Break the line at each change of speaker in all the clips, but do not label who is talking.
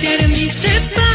Querem me separar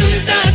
nunca